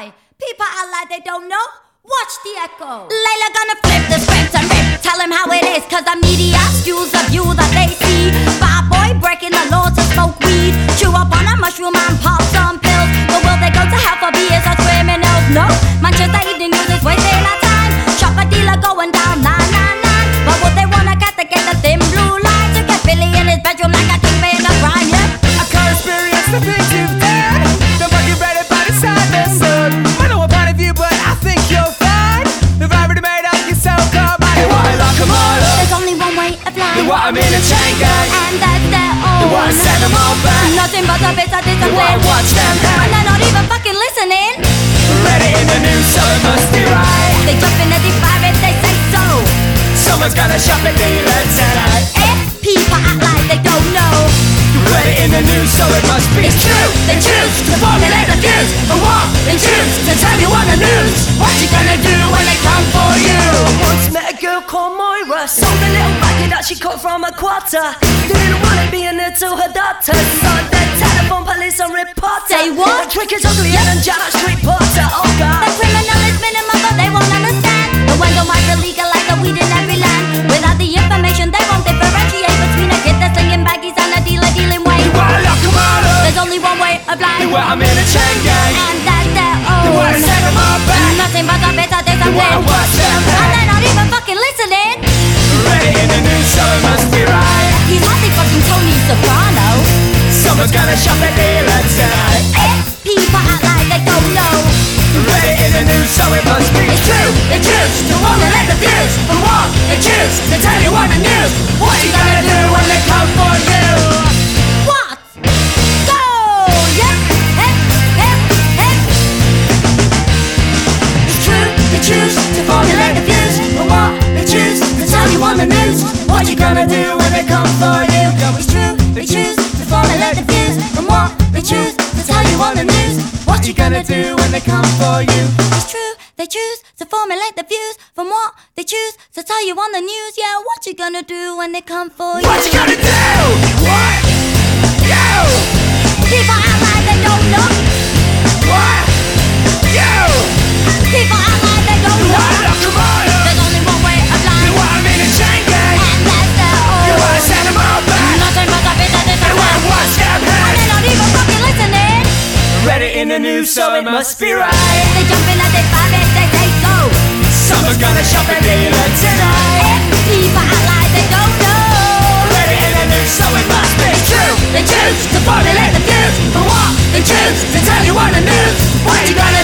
boy. People act like they don't know. Watch the echo. Layla gonna flip the They life. in a chain gang. And that's their They own. wanna send 'em all back. Nothing but a bit of They discipline. wanna watch them And back. they're not even fucking listening. Read it in the news, so it must be right. They jump in the fire if they say so. Someone's gonna shop at dealer tonight. If people act like they don't know, Read it in the news, so it must be it's true. They choose to formulate the views of what they choose to tell you on the news. What you gonna do when they come for you? Once met a girl called Moira Sold a little baggie that she cut from a quarter Didn't want to be in it to her daughter So the telephone police and reporter Say what? The trick is uglier than Janet Street Porter Oh God. The criminal is minimal, but they won't understand. The who might illegal like the weed in every land. Without the information, they won't differentiate between a kid that's slinging baggies and a dealer dealing weight. They wanna lock 'em all up. There's only one way of life. Want 'em in a chain gang. And that's their They wanna own. send 'em all back. Nothing but a bit of They wanna watch them gonna people act like they don't know, in the news, so it must be true. To the views from what to tell you on the news. What you gonna do when they come for you? What? Go! Yep. It's true. To formulate the views what to tell you on the news. What you gonna do What do when they come for you? It's true. They choose to formulate the views from what they choose to tell you on the news. Yeah, what you gonna do when they come for you? What you gonna do? What? You! People Read it in the news, so it must be right. They jump in at the five if they say so. Someone's gonna shop at dealer tonight. If people act like they don't know. Read it in the news, so it must be true. They choose to formulate the views for what they choose to tell you on the news. What you gonna